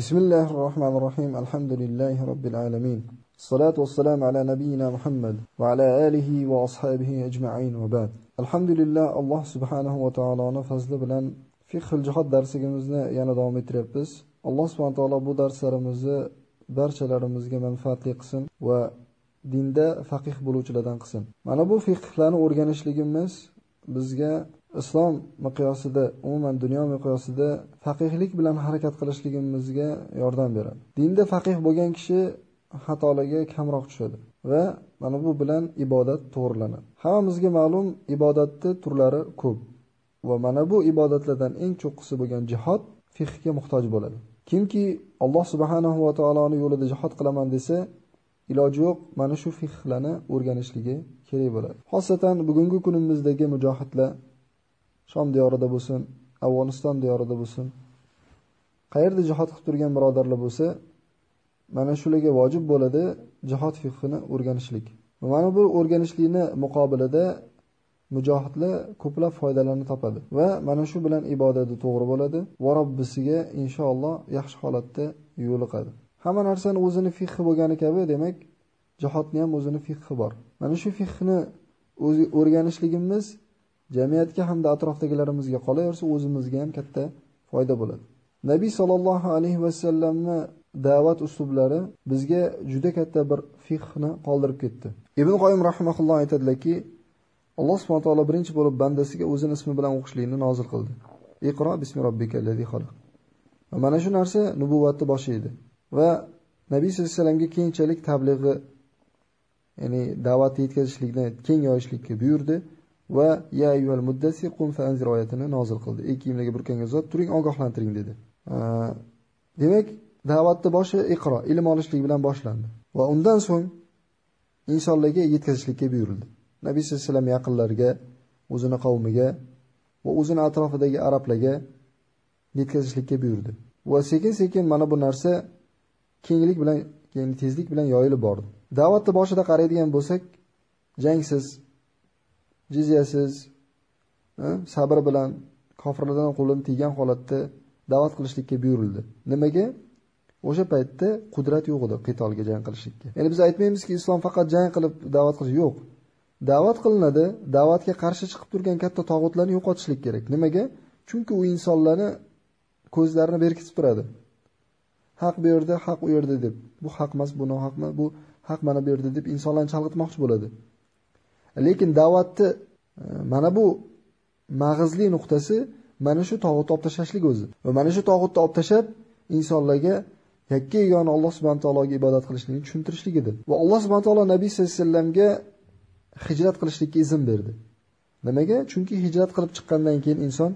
بسم الله الرحمن الرحيم الحمد لله رب العالمين الصلاة والسلام على نبينا محمد وعلى آله وأصحابه أجمعين وبعد الحمد لله الله سبحانه وتعالى فضل bilan fiqh jihod darsligimizni yana davom ettiryapmiz alloh subhana taolo bu darslarimizni barchalarimizga manfaatli qilsin va dinda faqih bo'luvchilardan qilsin mana bu fiqhlarni o'rganishligimiz bizga islom miqyosida umuman dunyo miqyosida faqihlik bilan harakat qilishligimizga yordam beradi. Dinda faqih bo'lgan kishi xatolarga kamroq tushadi va mana bu bilan ibodat to'g'rilanadi. Hammamizga ma'lum ibodatni turlari ko'p va mana bu ibodatlardan eng cho'qqisi bo'lgan jihod fiqhga muhtoj bo'ladi. Kimki alloh subhanahu va taoloni yo'lida jihod qilaman desa iloji yo'q mana shu fiqhlarni o'rganishligi kerak bo'ladi. Xosatan bugungi kunimizdagi mujohidlar shom diyorida bo'lsin afg'oniston diyorida bo'lsin qayerda jihod qilib turgan birodarlar bo'lsa mana shularga vojib bo'ladi jihod fiqhini o'rganishlik. Va mana bu o'rganishlikni muqobilida mujohidlar ko'plab foydalarni topadi va mana shu bilan ibodati to'g'ri bo'ladi. Va robbisiga inshaalloh yaxshi holatda yo'liqadi. Hamma narsani o'zini fiqhi bo'lgani kabi demak jihodni ham o'zini fiqhi bor. Mana shu fiqhni o'rganishligimiz jamiyatga hamda atrofdagilarimizga qolaversa o'zimizga ham katta foyda bo'ladi. Nabiy sollallohu alayhi vasallamni da'vat uslublari bizga juda katta bir fiqhni qoldirib ketdi. Ibn qoyim rahmaulloh aytadilarki alloh subhana taolo birinchi bo'lib bandasiga o'zini ismi bilan o'qishlikni nozil qildi. Iqro bismi robbikallazi xalaq. Va mana shu narsa nubuvvatni boshi edi va nabiy sallallohu alayhi vasallamga keyinchalik tablig'i ya'ni da'vatni yetkazishlikni keng yoyishlikka buyurdi. Va ya ayyuhal muddassir qum fanzir oyatini nozil qildi. Ey kiyimlarga burkangan zot turing ogohlantiring dedi. Demak da'vatni boshi iqro ilm olishlik bilan boshlandi. Va undan so'ng insonlarga yetkazishlikka buyurildi. Nabiy sallallohu alayhi vasallam yaqinlariga o'zini qavmiga va o'zini atrofidagi arablarga yetkazishlikka buyurdi. Va sekin sekin mana bu narsa kenglik bilan ya'ni tezlik bilan yoyilib bordi. Da'vatni boshida qaraydigan bo'lsak jangsiz jizyasiz sabr bilan kofirlardan qo'lini tiygan holatda da'vat qilishlikka buyurildi. Nimaga? O'sha paytda qudrat yo'q edi qitolga jang qilishlikka. Ya'ni biz aytmaymizki islom faqat jang qilib da'vat qilish yo'q. Da'vat qilinadi da'vatga qarshi chiqib turgan katta tog'utlarni yo'qotishlik kerak. Nimaga? Chunki u insonlarni ko'zlarini berkitib turadi. Haq bu yerda haq u yerda deb. Bu haq emas bu nohaqmi bu haq mana bu yerda deb insonlarni chalg'itmoqchi bo'ladi. Lekin da'vatni e, mana bu mag'izli nuqtasi mana shu tog'utni olib tashlashlik o'zi. Va mana shu tog'utni olib tashlab insonlarga yakka yagona alloh subhana taologa ibodat qilishlikni tushuntirishlik edi. Va alloh subhana taolo nabiy sallallohu alayhi vasallamga hijrat qilishlikka izn berdi. Nimaga? Chunki hijrat qilib chiqqandan keyin inson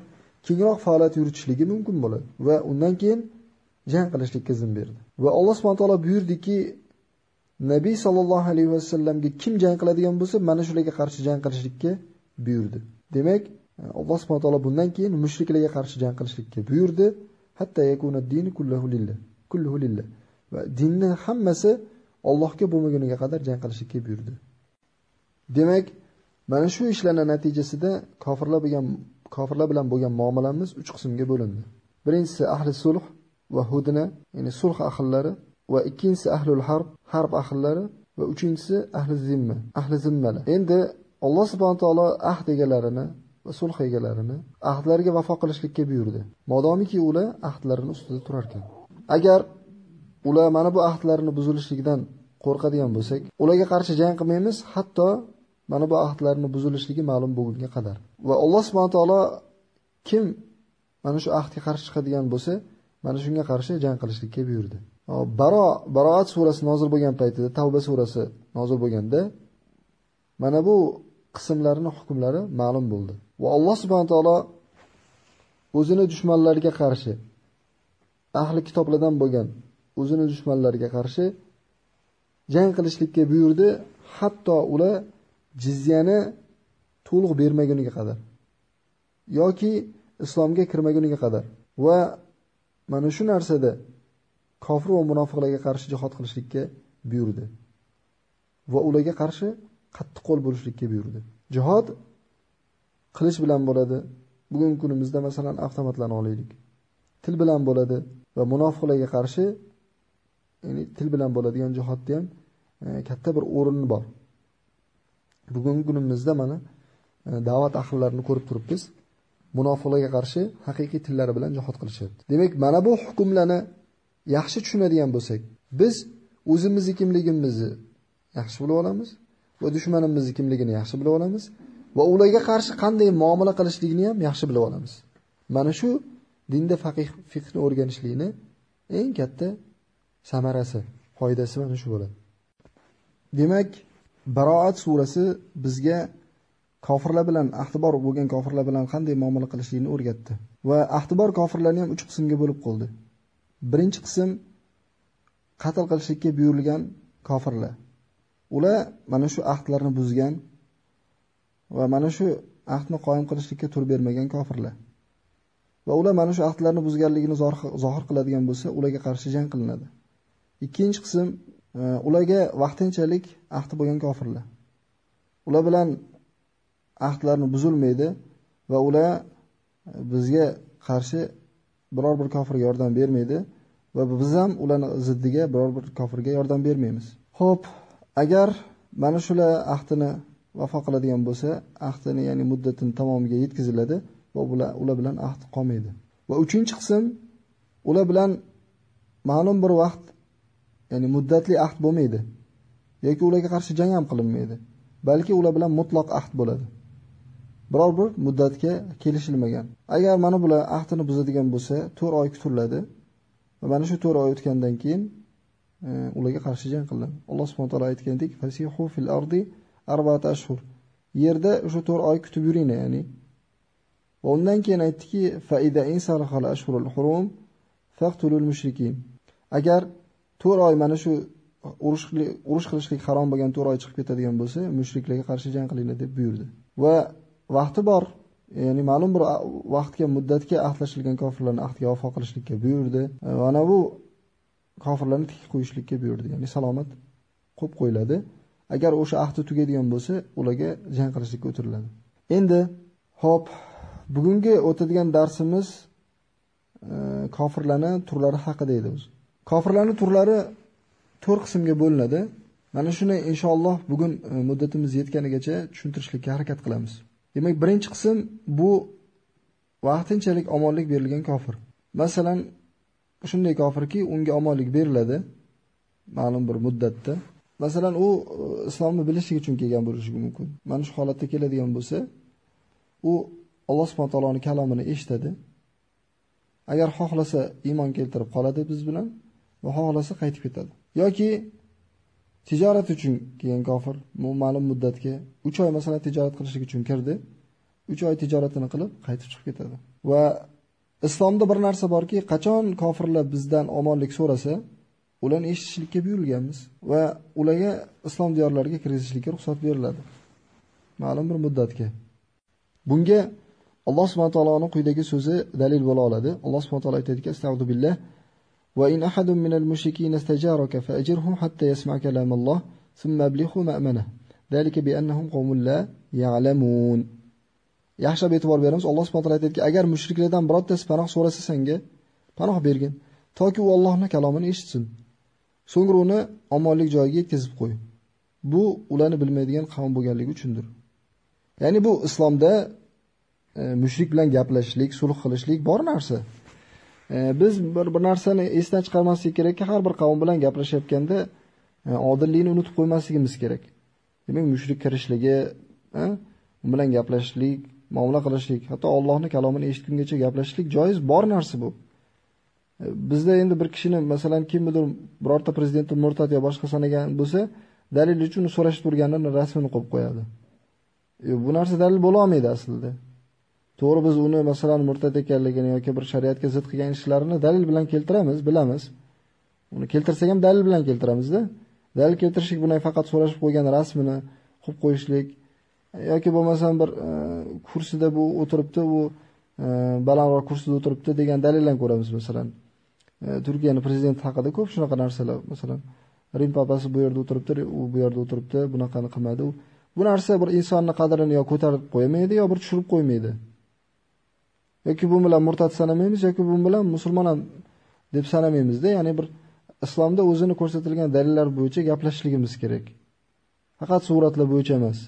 kengroq faoliyat yuritishligi mumkin bo'ladi. Va undan keyin jang qilishlikka izn berdi. Va alloh subhana taolo buyurdiki nabiy sollallohu alayhi vasallamga kim jang qiladigan bo'lsa mana shularga qarshi jang qilishlikka buyurdi. Demak alloh subhana taolo bundan keyin mushriklarga qarshi jang qilishlikka buyurdi. Hatta yakuna dini kulluhu lillah kulluhu lillah. Va dinni hammasi Allohga bo'lmaguniga qadar jang qilishlikka buyurdi. Demak mana shu ishlarning natijasida kofirlar bo'lgan kofirlar bilan bo'lgan muomalamiz uch qismga bo'lindi. Birinchisi ahli sulh va hudna ya'ni sulh ahllari. Va ikkinchisi ahlul harb harb ahllari va uchinchisi ahli zimma ahli zimmalar endi alloh subhana taolo ahd egalarini va sulh egalarini ahdlariga vafo qilishlikka buyurdi. Modomiki ular ahdlarini ustida turar ekan agar ular mana bu ahdlarini buzilishligidan qo'rqadigan bo'lsak ularga qarshi jang qilmaymiz hatto mana bu ahdlarni buzilishligi ma'lum bo'lgunga qadar. Va alloh subhana taolo kim mana shu ahdga qarshi chiqadigan bo'lsa mana shunga qarshi jang qilishlikka buyurdi. Baro baroat surasi nozil bo'lgan paytida tavba surasi nozil bo'lganda mana bu qismlarning hukmlari ma'lum bo'ldi. Va alloh subhana taolo o'zini dushmanlariga qarshi ahli kitoblardan bo'lgan o'zini dushmanlariga qarshi jang qilishlikka buyurdi. Hatto ular jizyani to'liq bermaguniga qadar yoki islomga kirmaguniga qadar. Va mana shu narsada kofir va munofiqlarga qarshi jihod qilishlikka buyurdi va ularga qarshi qattiq qo'l bo'lishlikka buyurdi jihod qilich bilan bo'ladi bugungi kunimizda masalan avtomatlarni olaylik til bilan bo'ladi va munofiqlarga qarshi ya'ni til bilan bo'ladigan jihodda ham e, katta bir o'rni bor. Bugungi kunimizda mana e, da'vat ahllarini ko'rib turibmiz. Munofiqlarga qarshi haqiqiy tillari bilan jihod qilishyapti. Demak, mana bu hukmlarni yaxshi tushunadigan bo'lsak, biz o'zimizni kimligimizni yaxshi bilib olamiz va dushmanimizni kimligini yaxshi bilib olamiz va ularga qarshi qanday muomala qilishligini ham yaxshi bilib olamiz. Mana shu dinda faqih fiqhni o'rganishlikni eng katta samarasi, foydasi mana shu bo'ladi. Demak, Baroat surasi bizga kofirlar bilan ahtibor bo'lgan kofirlar bilan qanday muomala qilishlikni o'rgatdi. Va ahtibor kofirlarni ham uch qismga bo'lib qoldi. Birinchi qism qatl qilishlikka buyurilgan kofirlar. Ular mana shu ahdlarni buzgan va mana shu ahdni qoyim qilishlikka tur bermagan kofirlar. Va ular mana shu ahdlarni buzganligini zohir qiladigan bo'lsa, ularga qarshi jang qilinadi. Ikkinchi qism e, ularga vaqtinchalik ahdi bo'lgan kofirlar. Ular bilan ahdlarni buzilmaydi va ular e, bizga qarshi biror bir kofirga yordam bermaydi va biz ham ularni ziddiga biror bir kofirga yordam bermaymiz. Xo'p, agar mana shular ahdini vafo qiladigan bo'lsa, ahdini ya'ni muddatini tamomiga yetkaziladi va ular ular bilan ahd qolmaydi. Va uchinchi qism ular bilan ma'lum bir vaqt ya'ni muddatli ahd bo'lmaydi yoki ularga qarshi jang ham qilinmaydi, balki ular bilan mutlaq ahd bo'ladi. Biror bir muddatga kelishilmagan. Agar mana bular ahdini buzadigan bo'lsa, 4 oy kutiladi va mana shu 4 oy o'tgandan keyin e, ularga qarshi jang qilinadi. Alloh subhanahu va taolo aytgandek, fasihu fil ardi arba'at ashhur. Yerda o'sha 4 oy kutib yuringlar, ya'ni Va undan keyin aytdiki, faida insarhal ashhurul hurum faqtulul mushrikin. Agar 4 oy mana shu urush urush qilishlik harom bo'lgan 4 oy chiqib ketadigan bo'lsa, mushriklarga qarshi jang qilinglar deb buyurdi. Va vaqti bor, ya'ni ma'lum bir vaqtga, muddatga ahdlashilgan kofirlarni ahdga vafo qilishlikka buyurdi. E, mana bu kofirlarni tik qo'yishlikka buyurdi, ya'ni salomat qo'yib qo'yiladi. Agar o'sha ahdi tugaydigan bo'lsa, ularga jang qilishlikka o'tiriladi. Endi hop bugungi o'tadigan darsimiz e, kofirlarning turlari haqida edi o'zi. Kofirlarning turlari 4 qismga bo'linadi. Mana shuni inshaalloh bugun e, muddatimiz yetganigacha tushuntirishlikka harakat qilamiz. Demak, birinchi qism bu vaqtinchalik omonlik berilgan kofir. Masalan, shunday kofirki, unga omonlik beriladi ma'lum bir muddatda. Masalan, u e, islomni bilishlik uchun kelgan bo'lishi mumkin. Mana shu holatda keladigan bo'lsa, u Alloh subhanahu taoloning kalomini eshitadi. Agar xohlasa iymon keltirib qoladi biz bilan va xohlasa qaytib ketadi. Yoki tijorat uchun kelgan kofir ma'lum muddatga 3 oy masalan tijorat qilishlik uchun kirdi. 3 oy tijoratini qilib qaytib chiqib ketadi. Va islomda bir narsa borki, qachon kofirlar bizdan omonlik so'rasa, ularni eshitishlikka buyurilganmiz va ularga islom diyorlariga kirishlikka ruxsat beriladi. Ma'lum bir muddatga. Bunga Alloh subhanahu taoloning quyidagi so'zi dalil bo'la oladi. Alloh subhanahu taolo aytadiki: "Astagfiru billah وإن أحد من المشركين استجارك فأجره حتى يسمع كلام الله ثم أبلغه مأمنه ذلك بأنهم قوم لا يعلمون. Yaxshilab e'tibor beramiz. Alloh subhanahu taolo aytadiki: "Agar mushriklardan birontasi panoh so'rasa senga, panoh bergin, toki u Allohning kalomini eshitsin. So'ngra uni omonlik joyiga yetkazib qo'y." Bu ularni bilmaydigan qavm bo'lganligi uchundir. Ya'ni bu islomda E, mushrik bilan gaplashishlik, sulh qilishlik bor narsa. E, biz bir bir narsani esdan chiqarmaslik kerakki, har bir qavm bilan gaplashayotganda e, odillikni unutib qo'ymasligimiz kerak. Demak, mushrik kirishligi, e, u bilan gaplashishlik, muomala qilishlik, hatto Allohning kalomini eshitgungacha gaplashishlik joiz bor narsa bu. Bizda endi bir kishini, masalan, kimnidir birorta prezidentni murtad yo boshqa sanagan bo'lsa, dalil uchun so'rashib turganini rasmini qo'yib qo'yadi. Bu narsa dalil bo'la olmaydi aslida. To'g'ri biz uni masalan murtad ekanligini yoki bir shariatga zid qilgan ishlarini dalil bilan keltiramiz, bilamiz. Uni keltirsak ham dalil bilan keltiramizda. Dalil keltirishlik bunday faqat so'rashib qo'ygan rasmini qo'yib qo'yishlik yoki bo'lmasam bir e, kursida bu o'tiribdi, u e, balandroq kursida o'tiribdi degan dalillarni ko'ramiz masalan. E, Turkiyaning prezidenti haqida ko'p shunaqa narsalar, masalan, Rim papasi bu yerda o'tiribdi, u bu yerda o'tiribdi, bunaqani qilmadi. Bu narsa bir insonning qadrini yo ko'tarib qo'ymaydi, yo bir tushirib qo'ymaydi. Yoki bu bilan murtad sanamaymiz yoki bu bilan musulmon ham deb sanamaymizda, ya'ni bir islomda o'zini ko'rsatilgan dalillar bo'yicha gaplashishligimiz kerak. Faqat suratlar bo'yicha emas.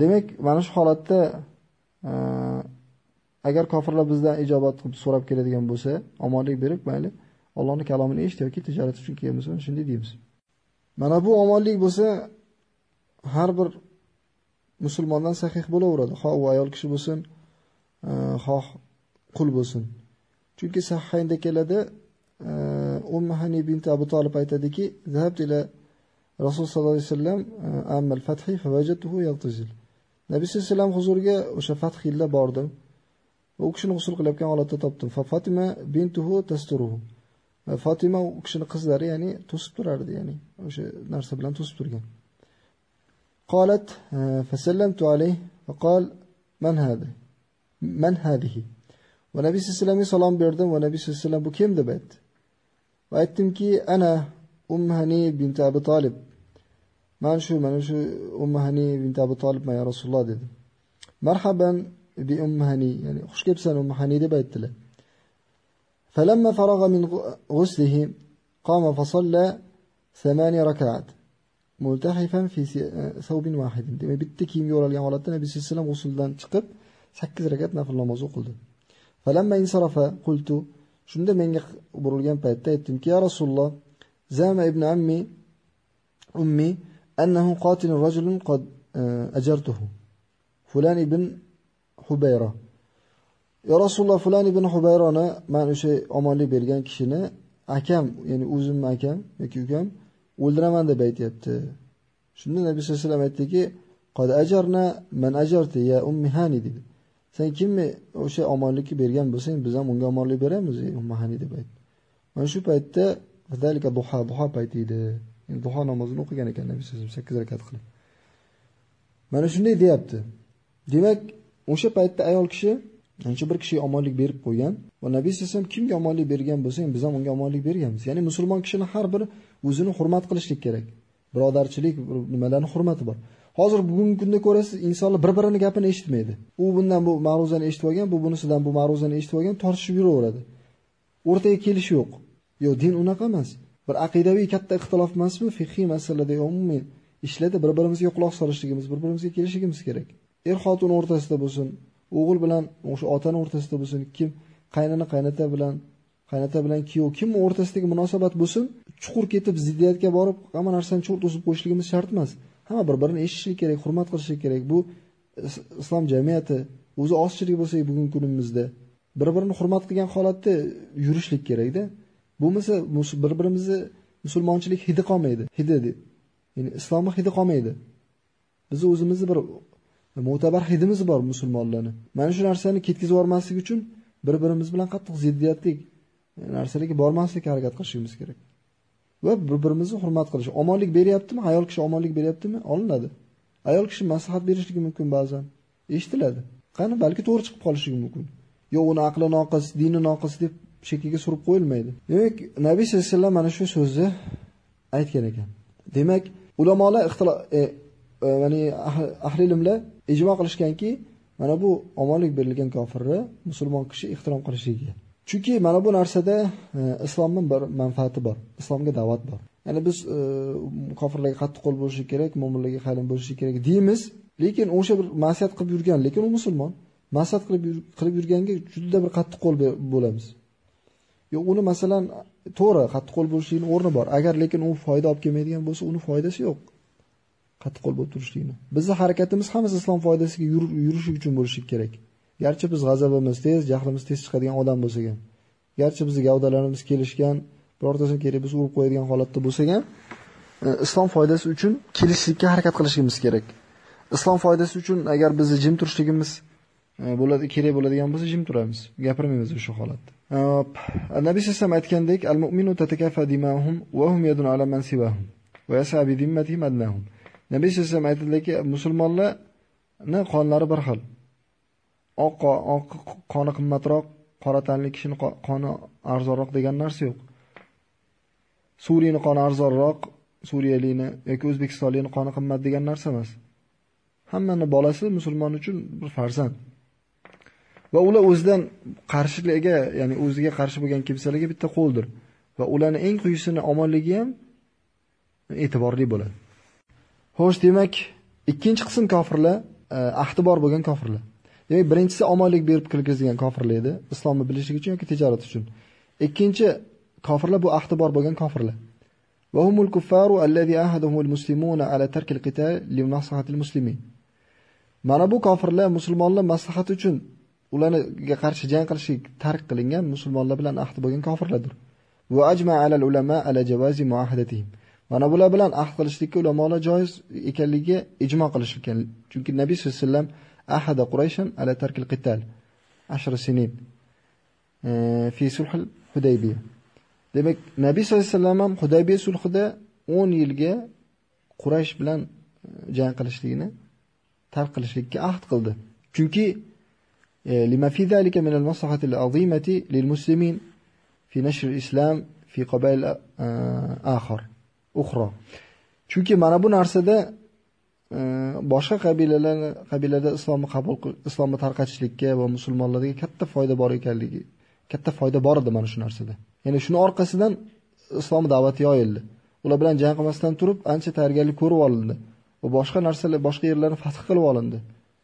Demak, mana shu holatda agar kofirlar bizdan ijobat qilib so'rab keladigan bo'lsa, omonlik berib, mayli, Allohning kalomini eshit yoki tijorat uchun kelmiz shunday deymiz. Mana bu omonlik bo'lsa, har bir musulmondan sahih bo'laveradi. Xoh u ayol kishi bo'lsin, xoh qul bo'lsin chunki sahhaynda keladi e, umma hani bint abu Talib aytadiki zahabtu ila rasul sallallohu alayhi vasallam e, amal fathi fawajadtuhu yaqtazil nabiy sallallohu huzuriga o'sha fath bordim u kishini g'usul qilayotgan holatda topdim fa fatima bintuhu tasturuhu e, Fatima u kishini qizlari ya'ni to'sib turardi, ya'ni o'sha narsa bilan to'sib turgan. Qolat fa fasallamtu alayhi va qol man hadi? Man hadihi? va nabiy sallallohu alayhi vasallamga salom berdim va nabiy sallallohu alayhi vasallam bu kim deb aytdi va aytdimki ana ummani bint abi tolib man shu mana shu ummahani bint abi tolibman ya rasululloh dedi marhaban bi ummahani ya'ni xush kelibsan ummahani deb aytdilar فلما فرغ من غسله قام فصلى ثماني ركعات multahifan fi thawbin wahidin. Demak, bitta kiyimga o'ralgan holatda Nabiy sollallohu alayhi vasallam g'usuldan chiqib 8 rakat nafl namoz o'qildi. Falamma insarafa qultu shunda menga burilgan paytda aytdimki, ya Rasululloh, zama ibn ammi ummi annahu qatilun rajulun qad ajartuhu. Fulan ibn Hubayra. Ya Rasululloh fulan ibn Hubayroni men o'sha omonlik bergan kishini akam, ya'ni o'zimni akam yoki ukam o'ldiraman deb aytyapti. Shunda Nabiy sollallohu alayhi vasallam aytdiki, "Qad ajarna man ajarti ya ummi hani" dedi. Sen kimni o'sha omonlikni bergan bo'lsang, biz ham unga omonlik beramiz, ummi deb aytdi. Mana shu paytda zalika duha, duha payti edi. Duha namozini o'qigan ekan Nabiy sollallohu alayhi vasallam 8 rakat qilib. Mana shunday deyapti. Demak, o'sha paytda ayol kishi Ancha bir kishiga omonlik berib qo'ygan va Nabiy sollallohu kimga omonlik bergan bo'lsang, biz ham unga omonlik berganmiz. Ya'ni musulmon kishini har bir o'zini hurmat qilishlik kerak. Birodarchilik nimalarni hurmati bor. Hozir bugungi kunda ko'rasiz, insonlar bir-birini gapini eshitmaydi. U bundan bu ma'ruzani eshitib olgan, bu bunisidan bu ma'ruzani eshitib olgan, tortishib yuraveradi. O'rtaga kelish yo'q. Yo'q, din unaqa emas. Bir aqidaviy katta ixtilof emasmi? Fiqhiy masalada umumiy ishlarda bir-birimizga quloq solishligimiz, bir-birimizga kelishligimiz kerak. Er xotin o'rtasida bo'lsin, o'g'il bilan o'sha otani o'rtasida bo'lsin, kim qaynona qaynota bilan qaynota bilan kuyov kim o'rtasidagi munosabat bo'lsin, chuqur ketib ziddiyatga borib hamma narsani cho'rt o'sib qo'yishligimiz shart emas. Hamma bir-birini eshitishi kerak, hurmat qilishi kerak. Bu islom jamiyati o'zi ozchilik bo'lsa bugungi kunimizda bir-birini hurmat qilgan holatda yurishlik kerakda. Bo'lmasa bir-birimizni musulmonchilik hidi qolmaydi. Hidi deb. Ya'ni islomni hidi qolmaydi. Biz o'zimizni bir mo'tabar hidimiz bor musulmonlarni. Mana shu narsani ketkazib yubormaslik uchun bir-birimiz bilan qattiq ziddiyatlik e, narsalarga bormaslikka harakat qilishimiz kerak. Va bir-birimizni hurmat qilish. Omonlik beryaptimi? Ayol kishi omonlik beryaptimi? Olinadi. Ayol kishi maslahat berishligi mumkin ba'zan. Eshitiladi. Qani balki to'g'ri chiqib qolishi mumkin. Yo'q, uni aqli noqis, dini noqis deb chekkaga surib qo'yilmaydi. Demak, Nabiy sollallohu alayhi vasallam mana shu so'zni aytgan ekan. Demak, ulamolar ixtilo e, e, ya'ni ahli ilmlar ijmo qilishganki, mana bu omonlik berilgan kofirni musulmon kishi ehtirom qilishligi. Chunki mana bu narsada e, islomning bir manfaati bor, islomga da'vat bor. Ya'ni biz e, kofirlarga qattiq qo'l bo'lishi kerak, mo'minlarga qalin bo'lishi kerak deymiz, lekin o'sha bir ma'siyat qilib yurgan, lekin u musulmon. Ma'siyat qilib qilib yurganga juda bir qattiq qo'l bo'lamiz. Yo'q, uni masalan to'g'ri qattiq qo'l bo'lishlikni o'rni bor. Agar lekin u foyda olib kelmaydigan bo'lsa, uni foydasi yo'q. qattiq qo'l bo'lib turishlikni. Bizning harakatimiz hammasi islom foydasiga yurishi uchun bo'lishi kerak. Garchi biz g'azabimiz tez, jahlimiz tez chiqadigan odam bo'lsak ham, garchi bizni gavdalarimiz kelishgan, birortasini kerak biz urib qo'yadigan holatda bo'lsak ham, e, islom foydasi uchun kelishlikka harakat qilishimiz kerak. Islom foydasi uchun agar bizni jim turishligimiz e, bo'ladi, kerak bo'ladigan bo'lsa jim turamiz. Gapirmaymiz o'sha holatda. E, Nabiy sallam alayhi aytgandek, al-mu'minu tatakafa dimahum wa hum yadun ala man siwahum va yasa bi dimmatihim adnahum. Nabiy sallam alayhi aytdiki, musulmonlarni qonlari bir xil. Oq oq qoni qimmatroq, qora tanli kishining qoni arzonroq degan narsa yo'q. Suriyani qoni arzonroq, Suriyalikni yoki O'zbekistonlikni qoni qimmat degan narsa emas. Hammani bolasi musulmon uchun bir farzand. Va ular o'zidan qarshiligiga ya'ni o'ziga qarshi bo'lgan kimsalarga bitta qo'ldir. va ularni eng quyisini omonligi ham e'tiborli bo'ladi. Xo'sh, demak, ikkinchi qism kofirlar e, ahdi bor bo'lgan kofirlar. Demak, birinchisi omonlik berib kirgizgan kofirlar edi, islomni bilishlik uchun yoki tijorat uchun. Ikkinchi kofirlar bu ahdi bor bo'lgan kofirlar. Va humul kuffaru allazi ahadahumul muslimuna ala tarkil qital li maslahatil muslimin. Mana bu kofirlar musulmonlar maslahati uchun ularga qarshi jang qilishlik tark qilingan musulmonlar bilan ahd bo'lgan kofirlardir. Va ajma alal ulama ala jawazi muahadatihim. Mana bular bilan ahd qilishlikka ulamolar joiz ekanligiga ijmo qilishgan. Chunki Nabiy sollallohu alayhi vasallam أحد قريشا على ترك القتال. عشر سنين. آه، في سلح الحديبية. دمك نبي صلى الله عليه وسلم حديبية سلح ده اون يلقى قريش بلان آه، جان قلشلينا ترك قلشلينا أحد قلده. çünkü آه، لما في ذلك من المصلحة العظيمة للمسلمين في نشر الإسلام في قبائل آخر أخرى. çünkü bana bu narsada boshqa qabilalar qabilada islomni qabul islomni tarqatishlikka va musulmonlarga katta foyda bor ekanligi katta foyda bor edi mana shu narsada ya'ni shuni orqasidan islom da'vati yoyildi ular bilan jang qilmasdan turib ancha tayyorgarlik ko'rib olindi va boshqa narsalar boshqa yerlarni fath qilib olindi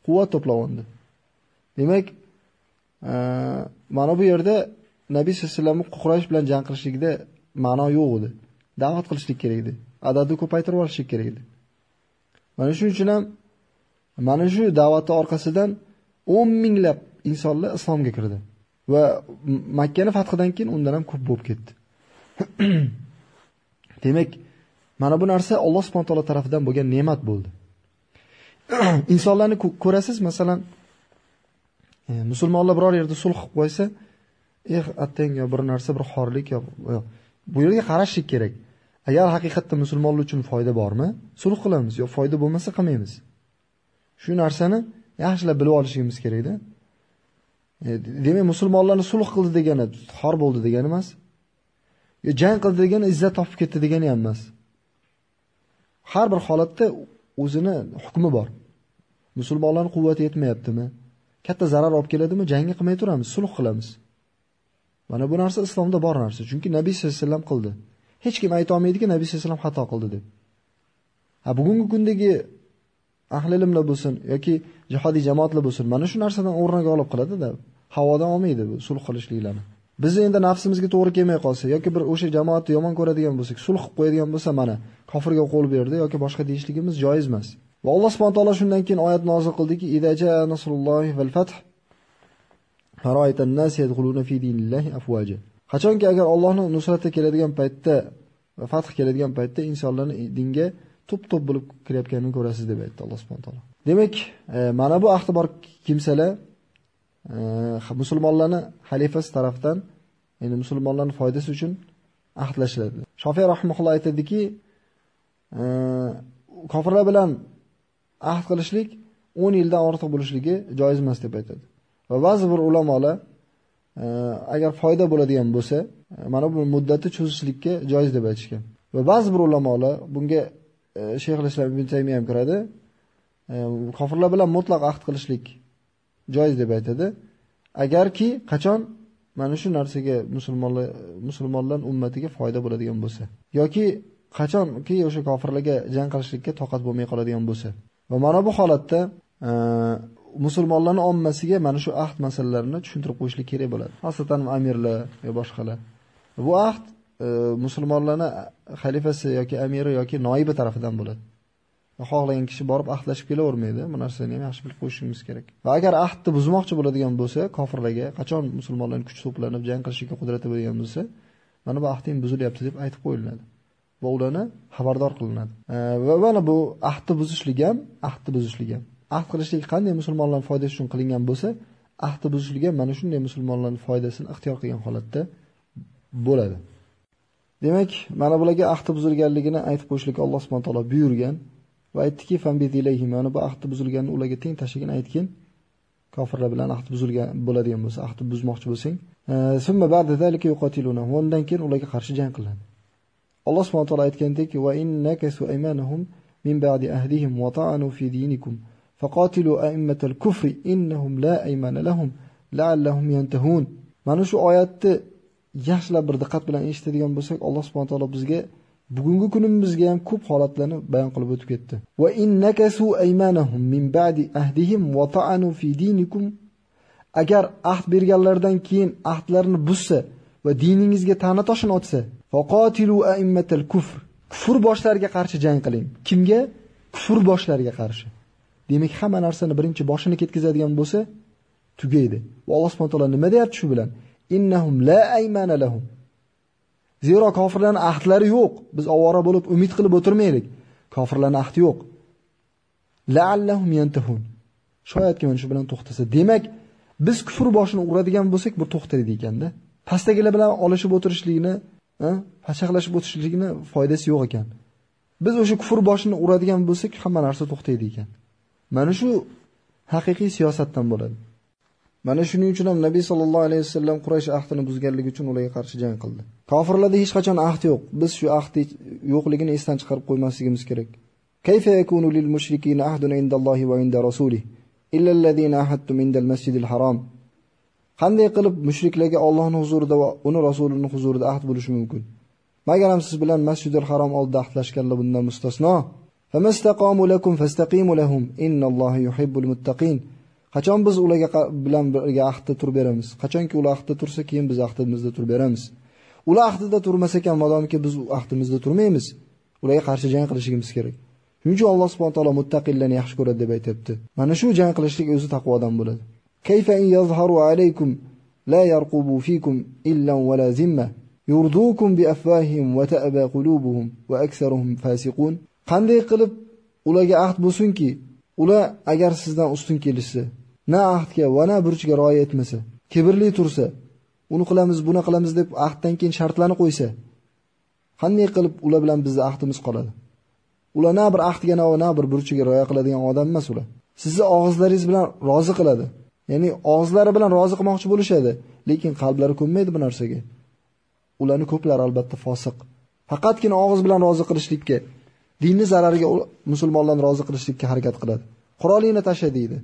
quvvat to'plab olindi Demak, e, mana bu yerda Nabiy sollallohu alayhi Quraysh bilan jang qilishlikda ma'no yo'q edi. Da'vat qilishlik kerak edi. Adadni ko'paytirib olishlik kerak edi. Mana shuning uchun ham mana shu da'vat orqasidan 10 minglab insonlar islomga kirdi va Makkani fathidan keyin undan ham ko'p bo'lib ketdi. Demak, mana bu narsa Alloh subhanahu taolo tomonidan bo'lgan ne'mat bo'ldi. Insonlarni ko'rasiz, masalan, E, musulmonlar biror yerda sulh qilib qo'ysa, eh attang yo bir narsa bir xorlik yo bu yerga qarashlik kerak. Agar haqiqatda musulmonlar uchun foyda bormi, sulh qilamiz, yo foyda bo'lmasa qilmaymiz. Shu narsani yaxshilab bilib olishimiz kerakda. E, demak, musulmonlarni sulh qildi degani xor bo'ldi degani emas. Yo jang qildi degani izzat topib ketdi degani ham emas. Har bir holatda o'zini hukmi bor. musulmonlarni quvvati yetmayaptimi? katta zarar olib keladimi, jangga qilmay turamiz, sulh qilamiz. Mana bu narsa islomda bor narsa, chunki Nabiy sollallohu alayhi vasallam qildi. Hech kim ayta olmaydiki, Nabiy sallallohu alayhi vasallam xato qildi deb. Ha, bugungi kundagi ahli ilmlar bo'lsin yoki jihodiy jamoatlar bo'lsin, mana shu narsadan o'rnak olib qiladi-da, havodan olmaydi bu sulh qilishliklarni. Biz endi nafsimizga to'g'ri kelmay qolsa yoki bir o'sha jamoatni yomon ko'radigan bo'lsak, sulh qilib qo'yadigan bo'lsa, mana kofirga qo'l berdi yoki boshqa deyishligimiz joiz emas. Va Alloh subhanahu taolo shundan keyin oyat nozil qildiki: "Idza jaa nasrullohi val fath fara'aytan nas yadkhuluna fi dinillahi afwaja." Qachonki agar Allohning nusrati keladigan paytda va fath keladigan paytda insonlarni dinga to'p-to'p bo'lib kirayotganini ko'rasiz deb aytdi Alloh subhanahu taolo. Demak, e, mana bu ahdi bor kimsalar e, musulmonlarni xalifasi tarafdan, ya'ni musulmonlarning foydasi uchun ahdlashiladi. Shofiy rahimahulloh aytadiki, e, kofirlar bilan ahd qilishlik 10 yildan ortiq bo'lishligi joiz emas deb aytadi. Va ba'zi bir ulamolar agar foyda bo'ladigan bo'lsa, mana bu muddatni cho'zishlikka joiz deb aytishgan. Va ba'zi bir ulamolar bunga e, Shayx islom ibn taymiya ham kiradi. E, kofirlar bilan mutlaq ahd qilishlik joiz deb aytadi. Agarki qachon mana shu narsaga musulmonlar musulmonlar ummatiga foyda bo'ladigan bo'lsa yoki qachonki o'sha kofirlarga jang qilishlikka toqat bo'lmay qoladigan bo'lsa Va mana bu holatda e, musulmonlarning ommasiga mana shu ahd masalalarini tushuntirib qo'yishlik kerak bo'ladi. Xosatan amirlar yo boshqalar. Bu ahd e, xalifasi yoki amiri yoki noibi tarafidan bo'ladi. xohlagan kishi borib ahdlashib kelavermaydi. Bu narsani ham yaxshi bilib qo'yishimiz kerak. Va agar ahdni buzmoqchi bo'ladigan bo'lsa, kofirlarga qachon musulmonlarni kuch to'planib jang qilishga qudrati bo'lgan bo'lsa, mana bu ahding buzilyapti deb aytib qo'yiladi. va ularni xabardor qilinadi. E, va mana bu ahdni buzishlik ham, ahdni buzishlik ham. Ahd qilishlik qanday musulmonlarni foydasi uchun qilingan bo'lsa, ahdi buzishlik mana shunday musulmonlarning foydasini ixtiyor qilgan holatda bo'ladi. Demak, mana bularga ahdi buzilganligini aytib qo'yishlikka Alloh subhanahu taolo buyurgan va aytdiki, mana bu ahdi buzilganini ularga teng tashlagin aytgin Kofirlar bilan ahd buzilgan bo'ladigan bo'lsa, ahdi buzmoqchi bo'lsang, summa yuqatiluna. Undan keyin ularga qarshi jang qiladi. Alloh subhanahu va taolo aytgandek: "Va innakasu aymanahum min ba'di ahdihim wa ta'anu fi dinikum faqatilu a'immatal kufri innahum la aymana lahum la'allahum yantahun." Mana shu oyatni yaxshilab bir diqqat bilan eshitadigan bo'lsak, Alloh subhanahu taolo bizga bugungi kunimizga ham ko'p holatlarni bayon qilib o'tib ketdi. Va innakasu aymanahum min ba'di ahdihim va ta'anu fi dinikum agar ahd berganlardan keyin ahdlarini buzsa va diningizga ta'na toshini otsa, faqatilu a'immatal kufr. Kufr boshlariga qarshi jang qiling. Kimga? Kufr boshlariga qarshi. Demak, hamma narsani birinchi boshini ketkazadigan bo'lsa, tugaydi. Va Alloh subhanahu taolo nima deyapti shu bilan? Innahum la aymana lahum. Zero kofirlarning ahdlari yo'q. Biz ovora bo'lib umid qilib o'tirmaylik. Kofirlarning ahdi yo'q. La'allahum yantahun. Shoyatki mana shu bilan to'xtasa. Demak, biz kufr boshini uradigan bo'lsak, bu to'xtaydi ekanda. Pastdagilar bilan olishib o'tirishlikni, ha, o'tirishlikni foydasi yo'q ekan. Biz o'sha kufr boshini uradigan bo'lsak, hamma narsa to'xtaydi ekan. Mana shu haqiqiy siyosatdan bo'ladi. Mana shuning uchun ham Nabiy sallallohu alayhi vasallam Quraysh ahdini buzganligi uchun ularga qarshi jang qildi. Kofirlarda hech qachon ahd yo'q. Biz shu ahd yo'qligini esdan chiqarib qo'ymasligimiz kerak. Kayfa yakunu lil mushrikina ahdun indallohi va inda rasulih illa allazina ahadtum indal masjidil harom Qanday qilib mushriklarga Allohning huzurida va uni rasulining huzurida ahd bo'lishi mumkin? Magar ham siz bilan Masjidil Harom oldida ahdlashganlar bundan mustasno. Famastaqamu lakum fastaqimu lahum innalloha yuhibbul muttaqin. Qachon biz ularga bilan birga ahdda turib beramiz? Qachonki ular ahdda tursa, keyin biz ahdimizda turib beramiz. Ular ahdida turmas ekan, modomki biz ahdimizda turmaymiz, ularga qarshi jang qilishimiz kerak. Shuning uchun Alloh subhanahu taolo muttaqillarni yaxshi ko'radi deb aytibdi. Mana shu jang qilishlik o'zi taqvodan bo'ladi. Kayfa in yazharu alaykum la yarqubu fikum illa wala zimma yurdukum bi afwahihim wa ta'ba qulubuhum wa aktharuhum fasiqun. Qanday qilib ularga ahd bo'lsinki, ular agar sizdan ustun kelishsa, na ahdga va na burchga rioya etmasa, kibrli tursa, uni qilamiz, buni qilamiz deb ahddan keyin shartlarni qo'ysa, qanday qilib ular bilan bizni ahdimiz qoladi? Ular na bir ahdga na na bir burchiga rioya qiladigan odam emas ular. Sizni og'izlaringiz bilan rozi qiladi. Ya'ni og'izlari bilan rozi qilmoqchi bo'lishadi, lekin qalblari ko'nmaydi bu narsaga. Ularni ko'plari albatta fosiq. Faqatgina og'iz bilan rozi qilishlikka, dinni zarariga musulmonlarni rozi qilishlikka harakat qiladi. Qurolingni tashla deydi.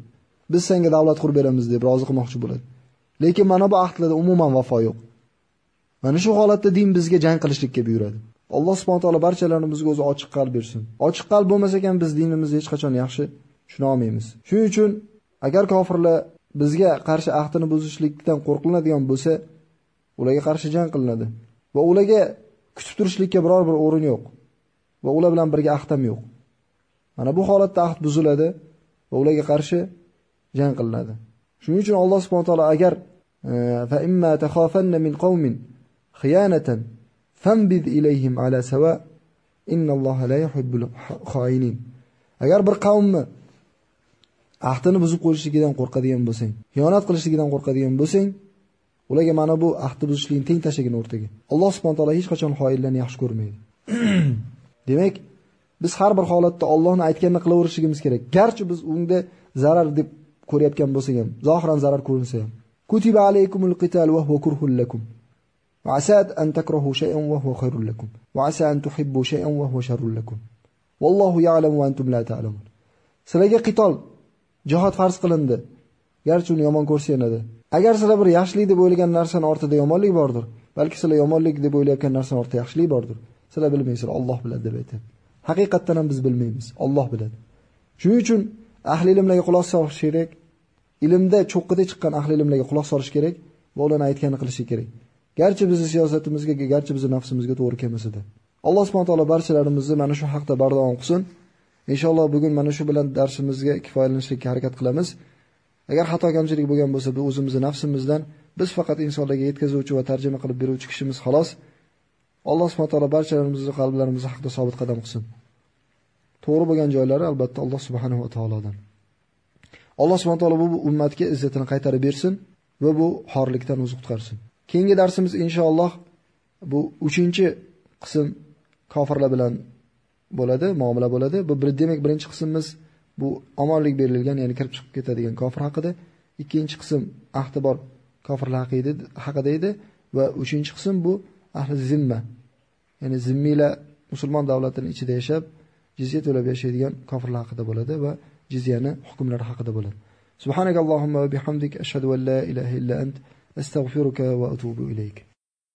Biz senga davlat qurib beramiz deb rozi qilmoqchi bo'ladi. Lekin mana bu ahdlarda umuman vafo yo'q. Mana shu holatda din bizga jang qilishlikka buyuradi. Alloh subhanahu taolo barchalarimizga o'zi ochiq qalb bersin. Ochiq qalb bo'lmas ekan biz dinimizni hech qachon yaxshi tushuna olmaymiz. Shuning uchun agar kofirlar bizga qarshi ahdini buzishlikdan qo'rqilinadigan bo'lsa, ularga qarshi jang qilinadi va ularga kutib turishlikka biror bir o'rin yo'q va ular bilan birga ahd ham yo'q. Mana bu holatda ahd buziladi va ularga qarshi jang qilinadi. Shuning uchun Alloh subhanahu taolo agar e, fa imma takhafanna min qaumin khiyanatan fambiz ilayhim ala sawa innalloha la yuhibbul khoinin. Agar bir qavmni ahdini buzib qo'yishligidan qo'rqadigan bo'lsang, xiyonat qilishligidan qo'rqadigan bo'lsang, ularga mana bu ahd buzishlikni teng tashagin o'rtaga. Alloh subhanahu taolo hech qachon xoinlarni yaxshi ko'rmaydi. Demak, biz har bir holatda Allohning aytganini qilaverishimiz kerak. Garchi biz unda zarar deb ko'rayotgan bo'lsak ham, zohiran zarar ko'rinsa ham. Kutiba alaykumul qital wa huwa kurhul lakum. Wa asa an takrahu shay'an wa huwa khayrul lakum. Wa asa an tuhibbu shay'an wa huwa sharrul lakum. Wallohu ya'lamu wa antum la ta'lamun. Sizlarga qitol jihad farz qilindi. Garchi uni yomon ko'rsanadi. Agar sizlar bir yaxshilik deb o'ylagan narsaning ortida yomonlik bordir, balki sizlar yomonlik deb o'ylayotgan narsaning ortida yaxshilik bordir. Sizlar bilmaysizlar, Alloh biladi deb aytadi. Haqiqatdan ham biz bilmaymiz, Alloh biladi. Shuning uchun ahli ilmlarga quloq solish kerak. Ilmda cho'qqida chiqqan ahli ilmlarga quloq solish kerak va ularni aytganini qilish kerak. Garchi bizning siyosatimizga, garchi bizning nafsimizga to'g'ri kelmasa-da. Alloh subhanahu taolo barchalarimizni mana shu haqda bardavom qilsin. Inshaalloh bugun mana shu bilan darsimizga kifoyalanishlikka harakat qilamiz. Agar xato kamchilik bo'lgan bo'lsa, bu o'zimizni nafsimizdan biz faqat insonlarga yetkazuvchi va tarjima qilib beruvchi kishimiz xolos. Alloh subhanahu taolo barchalarimizni qalblarimizni haqda sobit qadam qilsin. To'g'ri bo'lgan joylari albatta Alloh subhanahu va taolodan. Alloh subhanahu taolo bu ummatga izzatini qaytarib bersin va bu xorlikdan o'zi qutqarsin. Keyingi darsimiz inshaalloh bu 3-qism kofirlar bilan bo'ladi, muomala bo'ladi. Bu bir demak birinchi qismimiz bu omonlik berilgan, ya'ni kirib chiqib ketadigan kofir haqida. Ikkinchi qism ahdi bor kofirlar haqida edi va uchinchi qism bu ahli zimma. Ya'ni zimmiylar musulmon davlatining ichida yashab, jizya to'lab yashaydigan kofirlar haqida bo'ladi va jizyani hukmlari haqida bo'ladi. Subhanakallohumma va bihamdik ashhadu an la ilaha illa ant astagfiruka va atubu ilayk.